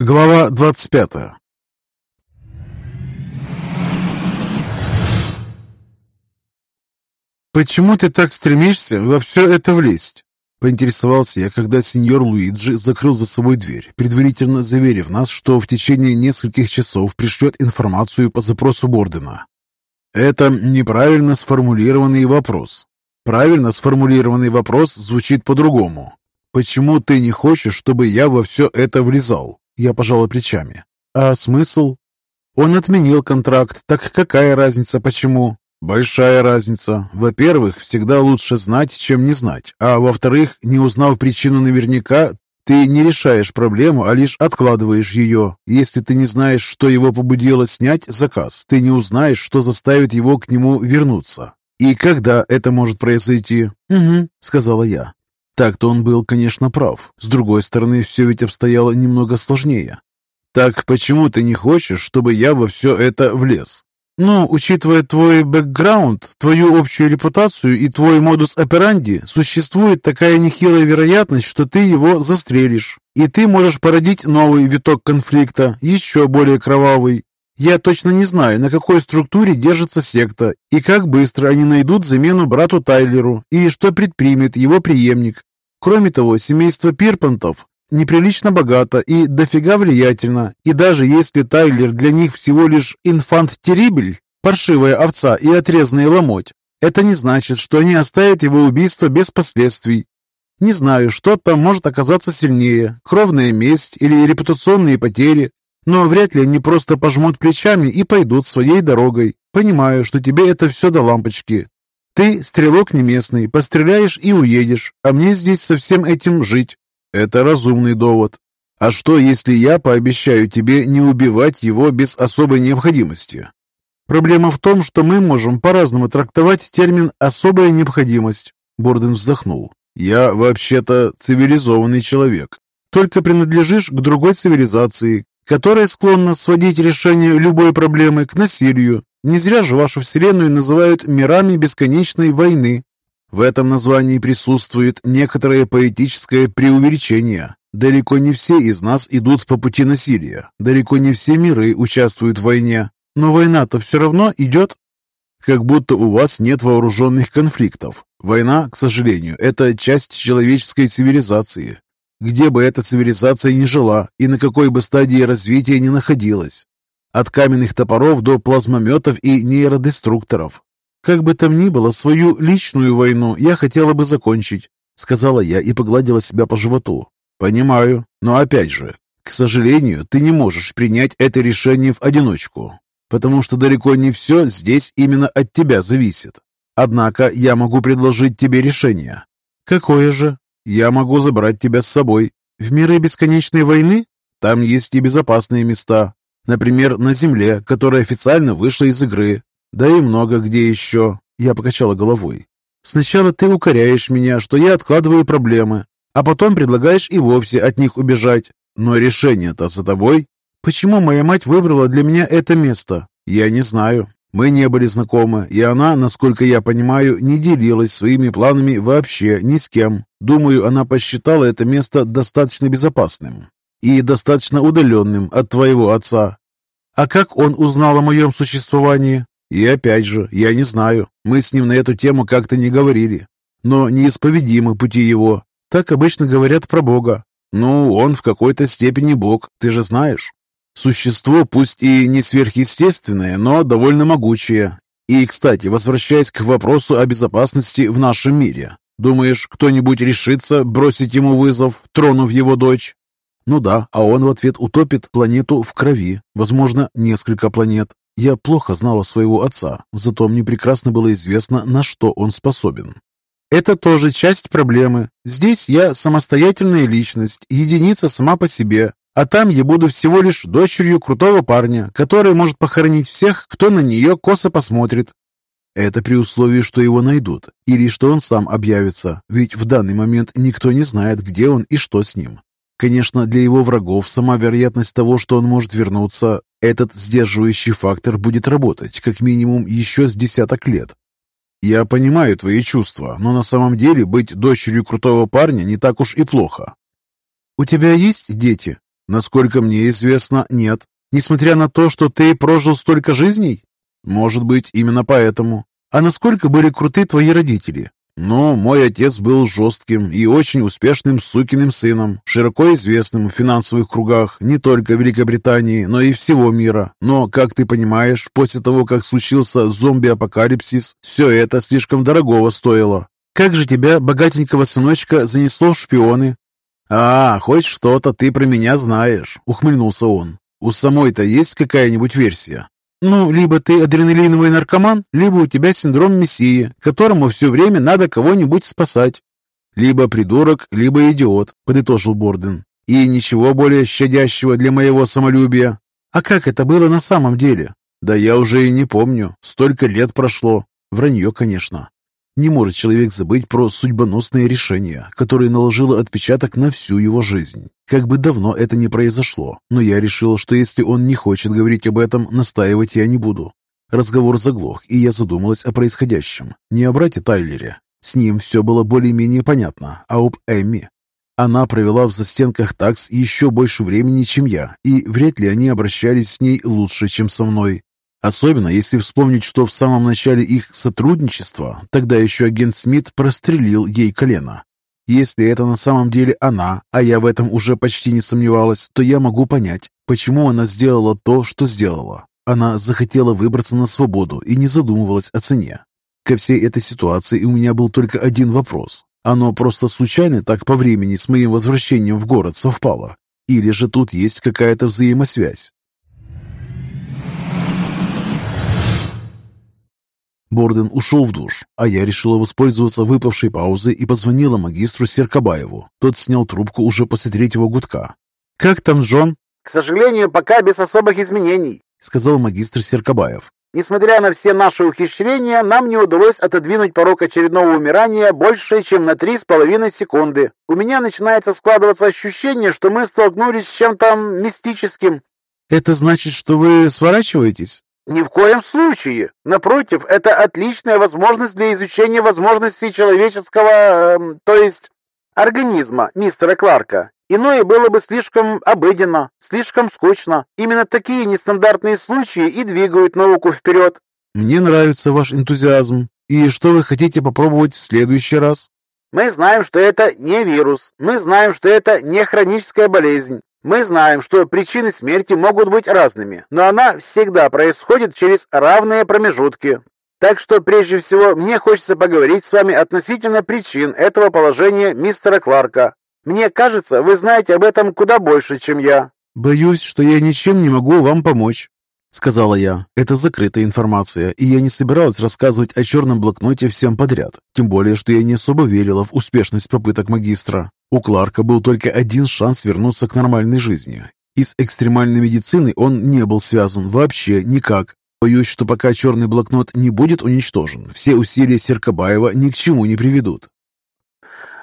Глава 25 «Почему ты так стремишься во все это влезть?» Поинтересовался я, когда сеньор Луиджи закрыл за собой дверь, предварительно заверив нас, что в течение нескольких часов пришлет информацию по запросу Бордена. Это неправильно сформулированный вопрос. Правильно сформулированный вопрос звучит по-другому. «Почему ты не хочешь, чтобы я во все это влезал?» Я пожала плечами. «А смысл?» Он отменил контракт, так какая разница почему? Большая разница. Во-первых, всегда лучше знать, чем не знать. А во-вторых, не узнав причину наверняка, ты не решаешь проблему, а лишь откладываешь ее. Если ты не знаешь, что его побудило снять заказ, ты не узнаешь, что заставит его к нему вернуться. И когда это может произойти? «Угу», — сказала я. Так-то он был, конечно, прав. С другой стороны, все ведь обстояло немного сложнее. «Так почему ты не хочешь, чтобы я во все это влез?» Но, учитывая твой бэкграунд, твою общую репутацию и твой модус операнди, существует такая нехилая вероятность, что ты его застрелишь. И ты можешь породить новый виток конфликта, еще более кровавый. Я точно не знаю, на какой структуре держится секта, и как быстро они найдут замену брату Тайлеру, и что предпримет его преемник. Кроме того, семейство Пирпантов неприлично богато и дофига влиятельно, и даже если Тайлер для них всего лишь инфант-терибель, паршивая овца и отрезанный ломоть, это не значит, что они оставят его убийство без последствий. Не знаю, что там может оказаться сильнее, кровная месть или репутационные потери, но вряд ли они просто пожмут плечами и пойдут своей дорогой. Понимаю, что тебе это все до лампочки. Ты стрелок не местный, постреляешь и уедешь, а мне здесь со всем этим жить. Это разумный довод. А что, если я пообещаю тебе не убивать его без особой необходимости? Проблема в том, что мы можем по-разному трактовать термин «особая необходимость». Борден вздохнул. Я вообще-то цивилизованный человек. Только принадлежишь к другой цивилизации, которая склонна сводить решение любой проблемы к насилию. Не зря же вашу вселенную называют мирами бесконечной войны. В этом названии присутствует некоторое поэтическое преувеличение. Далеко не все из нас идут по пути насилия. Далеко не все миры участвуют в войне. Но война-то все равно идет. Как будто у вас нет вооруженных конфликтов. Война, к сожалению, это часть человеческой цивилизации. Где бы эта цивилизация ни жила и на какой бы стадии развития ни находилась. От каменных топоров до плазмометов и нейродеструкторов. «Как бы там ни было, свою личную войну я хотела бы закончить», сказала я и погладила себя по животу. «Понимаю, но опять же, к сожалению, ты не можешь принять это решение в одиночку, потому что далеко не все здесь именно от тебя зависит. Однако я могу предложить тебе решение». «Какое же?» «Я могу забрать тебя с собой. В миры бесконечной войны? Там есть и безопасные места. Например, на Земле, которая официально вышла из игры, да и много где еще. Я покачала головой. Сначала ты укоряешь меня, что я откладываю проблемы, а потом предлагаешь и вовсе от них убежать. Но решение-то за тобой. Почему моя мать выбрала для меня это место? Я не знаю. Мы не были знакомы, и она, насколько я понимаю, не делилась своими планами вообще ни с кем. Думаю, она посчитала это место достаточно безопасным и достаточно удаленным от твоего отца. А как он узнал о моем существовании? И опять же, я не знаю, мы с ним на эту тему как-то не говорили. Но неисповедимы пути его. Так обычно говорят про Бога. Ну, он в какой-то степени Бог, ты же знаешь. Существо пусть и не сверхъестественное, но довольно могучее. И, кстати, возвращаясь к вопросу о безопасности в нашем мире. Думаешь, кто-нибудь решится бросить ему вызов, тронув его дочь? Ну да, а он в ответ утопит планету в крови, возможно, несколько планет. Я плохо знала своего отца, зато мне прекрасно было известно, на что он способен. Это тоже часть проблемы. Здесь я самостоятельная личность, единица сама по себе, а там я буду всего лишь дочерью крутого парня, который может похоронить всех, кто на нее косо посмотрит. Это при условии, что его найдут, или что он сам объявится, ведь в данный момент никто не знает, где он и что с ним. Конечно, для его врагов сама вероятность того, что он может вернуться, этот сдерживающий фактор будет работать как минимум еще с десяток лет. Я понимаю твои чувства, но на самом деле быть дочерью крутого парня не так уж и плохо. У тебя есть дети? Насколько мне известно, нет. Несмотря на то, что ты прожил столько жизней? Может быть, именно поэтому. А насколько были круты твои родители? Но мой отец был жестким и очень успешным сукиным сыном, широко известным в финансовых кругах не только Великобритании, но и всего мира. Но, как ты понимаешь, после того, как случился зомби-апокалипсис, все это слишком дорогого стоило. Как же тебя, богатенького сыночка, занесло в шпионы? «А, хоть что-то ты про меня знаешь», — ухмыльнулся он. «У самой-то есть какая-нибудь версия?» Ну, либо ты адреналиновый наркоман, либо у тебя синдром мессии, которому все время надо кого-нибудь спасать. Либо придурок, либо идиот, подытожил Борден. И ничего более щадящего для моего самолюбия. А как это было на самом деле? Да я уже и не помню. Столько лет прошло. Вранье, конечно. Не может человек забыть про судьбоносное решение, которое наложило отпечаток на всю его жизнь. Как бы давно это ни произошло, но я решил, что если он не хочет говорить об этом, настаивать я не буду. Разговор заглох, и я задумалась о происходящем. Не о брате Тайлере. С ним все было более-менее понятно, а об Эмми. Она провела в застенках такс еще больше времени, чем я, и вряд ли они обращались с ней лучше, чем со мной. Особенно если вспомнить, что в самом начале их сотрудничества тогда еще агент Смит прострелил ей колено. Если это на самом деле она, а я в этом уже почти не сомневалась, то я могу понять, почему она сделала то, что сделала. Она захотела выбраться на свободу и не задумывалась о цене. Ко всей этой ситуации у меня был только один вопрос. Оно просто случайно так по времени с моим возвращением в город совпало? Или же тут есть какая-то взаимосвязь? Борден ушел в душ, а я решила воспользоваться выпавшей паузой и позвонила магистру Серкобаеву. Тот снял трубку уже после третьего гудка. «Как там Джон?» «К сожалению, пока без особых изменений», — сказал магистр Серкобаев. «Несмотря на все наши ухищрения, нам не удалось отодвинуть порог очередного умирания больше, чем на три с половиной секунды. У меня начинается складываться ощущение, что мы столкнулись с чем-то мистическим». «Это значит, что вы сворачиваетесь?» Ни в коем случае. Напротив, это отличная возможность для изучения возможностей человеческого, э, то есть организма мистера Кларка. Иное было бы слишком обыденно, слишком скучно. Именно такие нестандартные случаи и двигают науку вперед. Мне нравится ваш энтузиазм. И что вы хотите попробовать в следующий раз? Мы знаем, что это не вирус. Мы знаем, что это не хроническая болезнь. Мы знаем, что причины смерти могут быть разными, но она всегда происходит через равные промежутки. Так что прежде всего мне хочется поговорить с вами относительно причин этого положения мистера Кларка. Мне кажется, вы знаете об этом куда больше, чем я. Боюсь, что я ничем не могу вам помочь. — сказала я. «Это закрытая информация, и я не собиралась рассказывать о черном блокноте всем подряд, тем более, что я не особо верила в успешность попыток магистра. У Кларка был только один шанс вернуться к нормальной жизни, и с экстремальной медициной он не был связан вообще никак. Боюсь, что пока черный блокнот не будет уничтожен, все усилия Серкобаева ни к чему не приведут.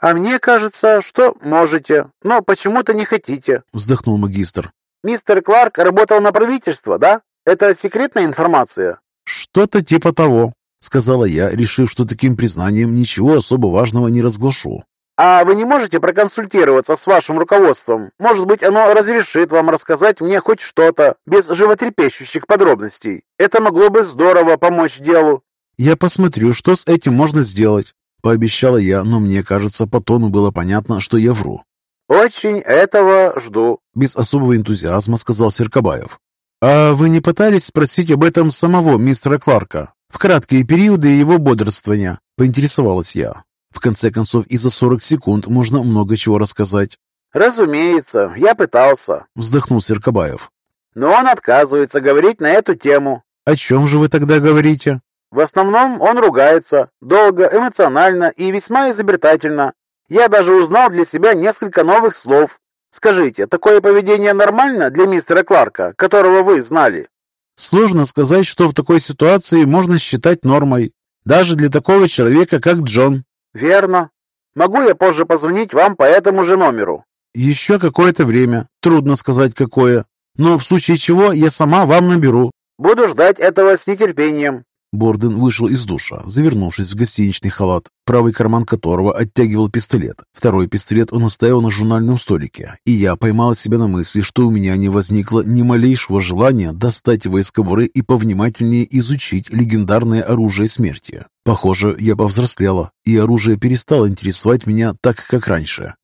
«А мне кажется, что можете, но почему-то не хотите», — вздохнул магистр. «Мистер Кларк работал на правительство, да? Это секретная информация?» «Что-то типа того», — сказала я, решив, что таким признанием ничего особо важного не разглашу. «А вы не можете проконсультироваться с вашим руководством? Может быть, оно разрешит вам рассказать мне хоть что-то, без животрепещущих подробностей? Это могло бы здорово помочь делу». «Я посмотрю, что с этим можно сделать», — пообещала я, но мне кажется, по тону было понятно, что я вру. «Очень этого жду», — без особого энтузиазма сказал Серкобаев. «А вы не пытались спросить об этом самого мистера Кларка? В краткие периоды его бодрствования?» – поинтересовалась я. В конце концов, и за 40 секунд можно много чего рассказать. «Разумеется, я пытался», – вздохнул Серкобаев. «Но он отказывается говорить на эту тему». «О чем же вы тогда говорите?» «В основном он ругается, долго, эмоционально и весьма изобретательно. Я даже узнал для себя несколько новых слов, Скажите, такое поведение нормально для мистера Кларка, которого вы знали? Сложно сказать, что в такой ситуации можно считать нормой, даже для такого человека, как Джон. Верно. Могу я позже позвонить вам по этому же номеру? Еще какое-то время. Трудно сказать, какое. Но в случае чего я сама вам наберу. Буду ждать этого с нетерпением. Борден вышел из душа, завернувшись в гостиничный халат, правый карман которого оттягивал пистолет. Второй пистолет он оставил на журнальном столике, и я поймал себя на мысли, что у меня не возникло ни малейшего желания достать его из кобуры и повнимательнее изучить легендарное оружие смерти. Похоже, я повзрослела, и оружие перестало интересовать меня так, как раньше.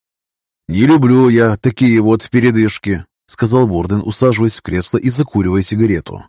«Не люблю я такие вот передышки», — сказал Борден, усаживаясь в кресло и закуривая сигарету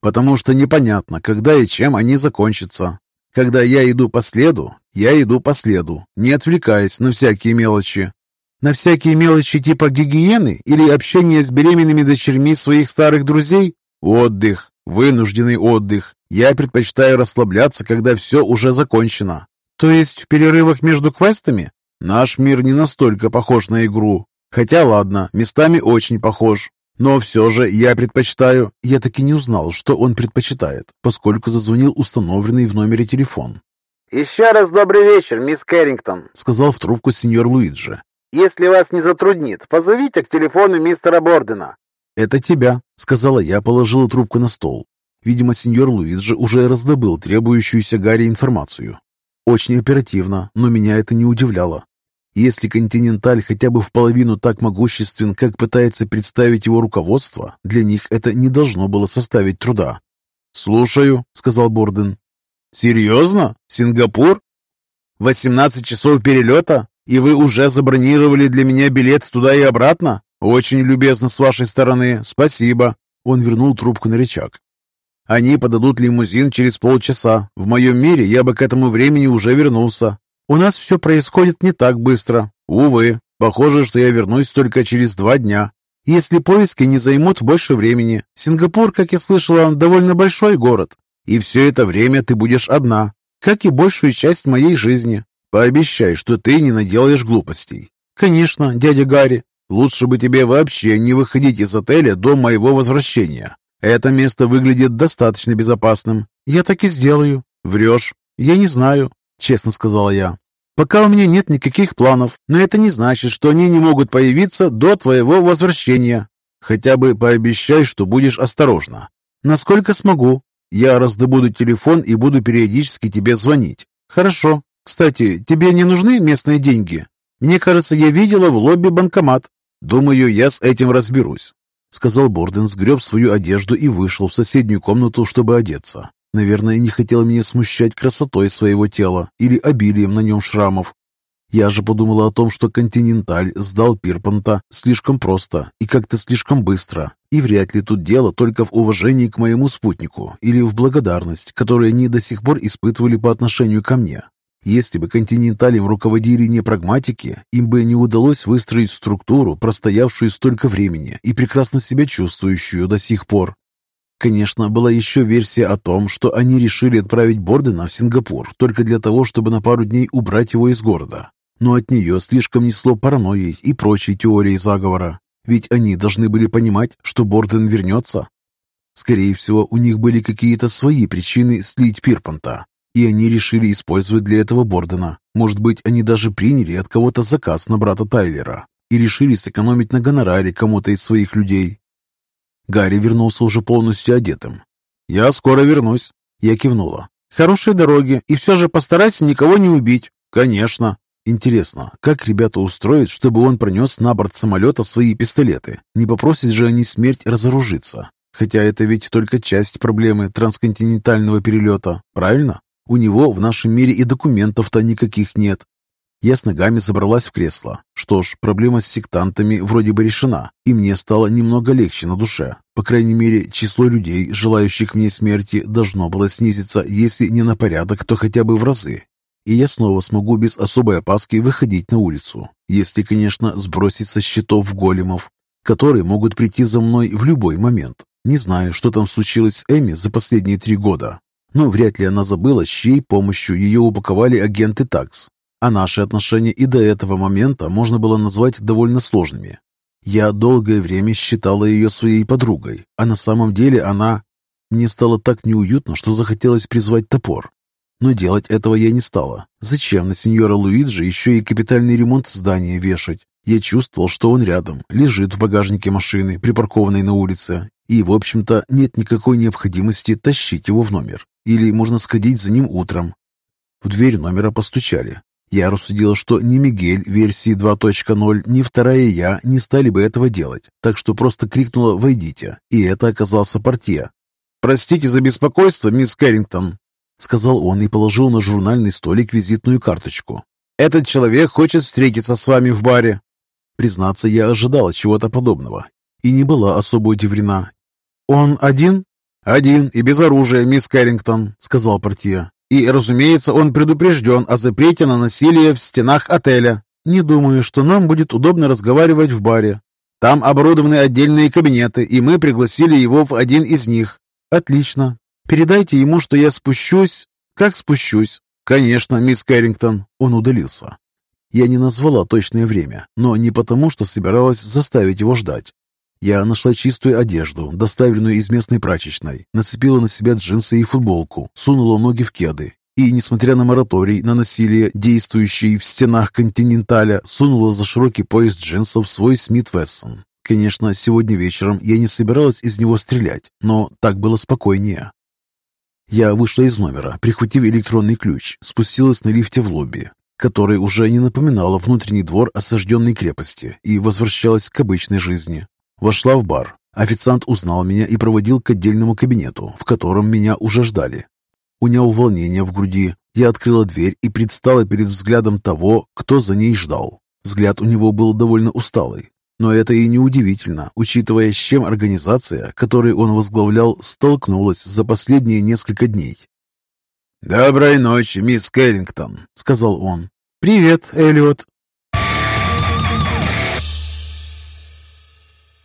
потому что непонятно, когда и чем они закончатся. Когда я иду по следу, я иду по следу, не отвлекаясь на всякие мелочи. На всякие мелочи типа гигиены или общения с беременными дочерьми своих старых друзей? Отдых, вынужденный отдых. Я предпочитаю расслабляться, когда все уже закончено. То есть в перерывах между квестами? Наш мир не настолько похож на игру. Хотя ладно, местами очень похож. Но все же я предпочитаю... Я таки не узнал, что он предпочитает, поскольку зазвонил установленный в номере телефон. «Еще раз добрый вечер, мисс Кэррингтон», — сказал в трубку сеньор Луиджи. «Если вас не затруднит, позовите к телефону мистера Бордена». «Это тебя», — сказала я, положила трубку на стол. Видимо, сеньор Луиджи уже раздобыл требующуюся Гарри информацию. Очень оперативно, но меня это не удивляло. Если «Континенталь» хотя бы в половину так могуществен, как пытается представить его руководство, для них это не должно было составить труда. «Слушаю», — сказал Борден. «Серьезно? Сингапур? 18 часов перелета? И вы уже забронировали для меня билет туда и обратно? Очень любезно с вашей стороны. Спасибо». Он вернул трубку на рычаг. «Они подадут лимузин через полчаса. В моем мире я бы к этому времени уже вернулся. У нас все происходит не так быстро. Увы, похоже, что я вернусь только через два дня. Если поиски не займут больше времени. Сингапур, как я слышала, довольно большой город. И все это время ты будешь одна, как и большую часть моей жизни. Пообещай, что ты не наделаешь глупостей. Конечно, дядя Гарри. Лучше бы тебе вообще не выходить из отеля до моего возвращения. Это место выглядит достаточно безопасным. Я так и сделаю. Врешь. Я не знаю честно сказала я. «Пока у меня нет никаких планов, но это не значит, что они не могут появиться до твоего возвращения. Хотя бы пообещай, что будешь осторожна. Насколько смогу. Я раздобуду телефон и буду периодически тебе звонить. Хорошо. Кстати, тебе не нужны местные деньги? Мне кажется, я видела в лобби банкомат. Думаю, я с этим разберусь», — сказал Борден, сгреб свою одежду и вышел в соседнюю комнату, чтобы одеться. Наверное, не хотел меня смущать красотой своего тела или обилием на нем шрамов. Я же подумала о том, что «Континенталь» сдал Пирпанта слишком просто и как-то слишком быстро, и вряд ли тут дело только в уважении к моему спутнику или в благодарность, которую они до сих пор испытывали по отношению ко мне. Если бы «Континенталем» руководили не прагматики, им бы не удалось выстроить структуру, простоявшую столько времени и прекрасно себя чувствующую до сих пор. Конечно, была еще версия о том, что они решили отправить Бордена в Сингапур только для того, чтобы на пару дней убрать его из города. Но от нее слишком несло паранойей и прочей теорией заговора. Ведь они должны были понимать, что Борден вернется. Скорее всего, у них были какие-то свои причины слить Пирпанта, и они решили использовать для этого Бордена. Может быть, они даже приняли от кого-то заказ на брата Тайлера и решили сэкономить на гонораре кому-то из своих людей. Гарри вернулся уже полностью одетым. «Я скоро вернусь», — я кивнула. «Хорошие дороги, и все же постарайся никого не убить». «Конечно». Интересно, как ребята устроят, чтобы он пронес на борт самолета свои пистолеты? Не попросят же они смерть разоружиться. Хотя это ведь только часть проблемы трансконтинентального перелета, правильно? У него в нашем мире и документов-то никаких нет. Я с ногами забралась в кресло. Что ж, проблема с сектантами вроде бы решена, и мне стало немного легче на душе. По крайней мере, число людей, желающих мне смерти, должно было снизиться, если не на порядок, то хотя бы в разы. И я снова смогу без особой опаски выходить на улицу, если, конечно, сбросить со счетов големов, которые могут прийти за мной в любой момент. Не знаю, что там случилось с Эми за последние три года, но вряд ли она забыла, с чьей помощью ее упаковали агенты ТАКС. А наши отношения и до этого момента можно было назвать довольно сложными. Я долгое время считала ее своей подругой, а на самом деле она... Мне стало так неуютно, что захотелось призвать топор. Но делать этого я не стала. Зачем на сеньора Луиджи еще и капитальный ремонт здания вешать? Я чувствовал, что он рядом, лежит в багажнике машины, припаркованной на улице, и, в общем-то, нет никакой необходимости тащить его в номер. или можно сходить за ним утром. В дверь номера постучали. Я рассудила, что ни Мигель версии 2.0, ни вторая я не стали бы этого делать, так что просто крикнула «Войдите», и это оказался портье. «Простите за беспокойство, мисс Кэррингтон», — сказал он и положил на журнальный столик визитную карточку. «Этот человек хочет встретиться с вами в баре». Признаться, я ожидала чего-то подобного и не была особо удивлена. «Он один?» «Один и без оружия, мисс Кэррингтон», — сказал портье. И, разумеется, он предупрежден о запрете на насилие в стенах отеля. Не думаю, что нам будет удобно разговаривать в баре. Там оборудованы отдельные кабинеты, и мы пригласили его в один из них. Отлично. Передайте ему, что я спущусь... Как спущусь? Конечно, мисс Кэррингтон. Он удалился. Я не назвала точное время, но не потому, что собиралась заставить его ждать. Я нашла чистую одежду, доставленную из местной прачечной, нацепила на себя джинсы и футболку, сунула ноги в кеды и, несмотря на мораторий на насилие, действующий в стенах континенталя, сунула за широкий пояс джинсов свой Смит Вессон. Конечно, сегодня вечером я не собиралась из него стрелять, но так было спокойнее. Я вышла из номера, прихватив электронный ключ, спустилась на лифте в лобби, который уже не напоминала внутренний двор осажденной крепости и возвращалась к обычной жизни. Вошла в бар. Официант узнал меня и проводил к отдельному кабинету, в котором меня уже ждали. Унял волнение в груди, я открыла дверь и предстала перед взглядом того, кто за ней ждал. Взгляд у него был довольно усталый. Но это и не удивительно, учитывая, с чем организация, которую он возглавлял, столкнулась за последние несколько дней. «Доброй ночи, мисс Кэррингтон», — сказал он. «Привет, Эллиот»,